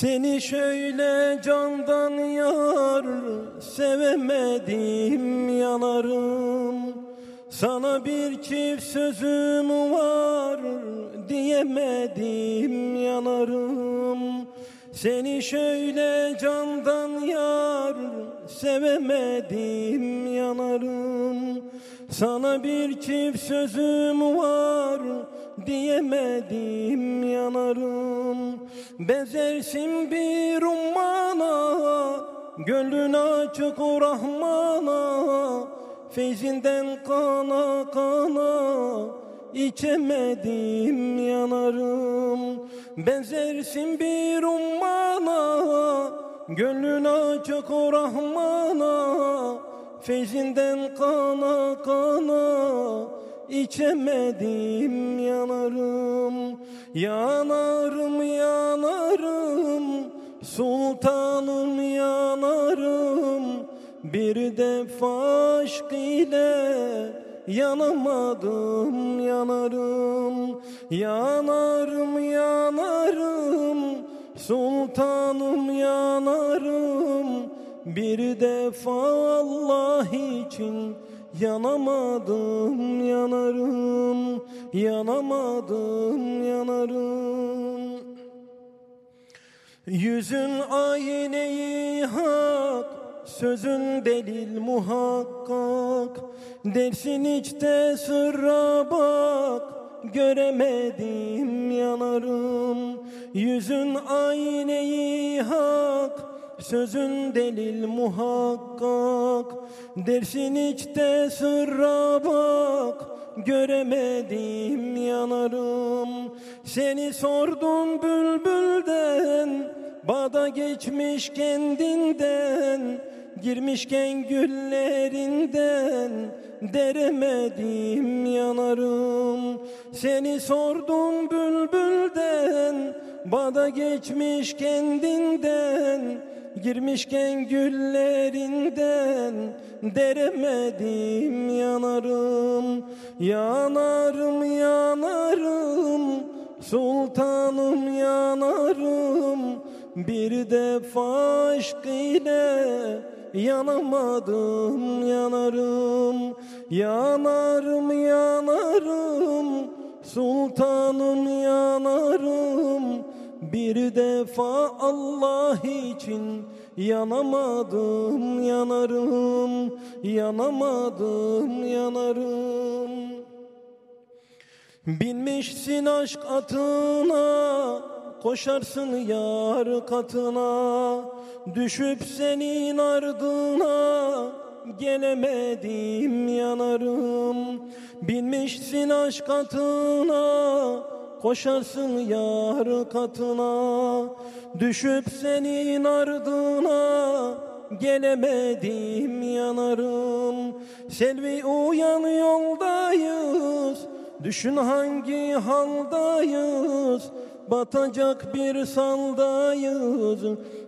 Seni şöyle candan yar sevemedim yanarım. Sana bir çift sözüm var diyemedim yanarım. Seni şöyle candan yar sevemedim yanarım Sana bir çift sözüm var diyemedim yanarım. Benzersin bir ummana Gönlün açık o Rahman'a. Feyzinden kana kana içemedim yanarım. Benzersin bir ummana Gönlün açık o Rahman'a Feyzinden kana kana içemedim yanarım. Yanarım yanarım Sultanım yanarım. Bir defa aşk ile yanamadım yanarım. Yanarım yanarım Sultanım yanarım Bir defa Allah için Yanamadım yanarım Yanamadım yanarım. Yüzün ayneyi hak Sözün delil muhakkak. Dersin içte sırra bak Göremedim yanarım. Yüzün ayneyi hak Sözün delil muhakkak. Dersin içte sırra bak. Göremedim yanarım. Seni sordum bülbülden. Bağda geçmiş kendinden. Girmişken güllerinden. Deremedim yanarım. Seni sordum bülbülden. Bağda geçmiş kendinden Girmişken güllerinden deremedim yanarım Yanarım yanarım. Sultanım yanarım. Bir defa aşk ile yanamadım yanarım. Yanarım yanarım. Sultanım yanarım bir defa Allah için yanamadım yanarım yanamadım yanarım. Binmişsin aşk atına koşarsın yar katına. Düşüp senin ardına gelemedim yanarım. Binmişsin aşk atına Koşarsın yar katına Düşüp senin ardına Gelemedim yanarım. Selvi uyan yoldayız Düşün hangi haldayız. Batacak bir saldayız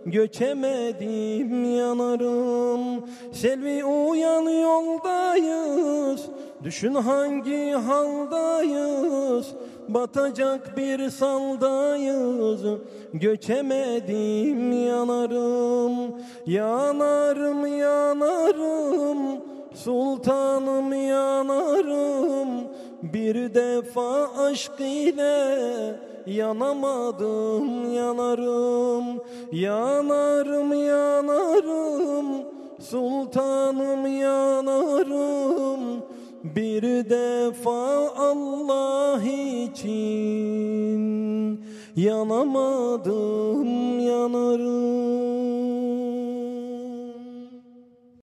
Göçemedim yanarım. Selvi uyan yoldayız Düşün hangi haldayız Batacak bir saldayız Göçemedim yanarım. Yanarım yanarım Sultanım yanarım. Bir defa aşk ile yanamadım yanarım. Yanarım yanarım Sultanım yanarım bir defa Allah için yanamadım yanarım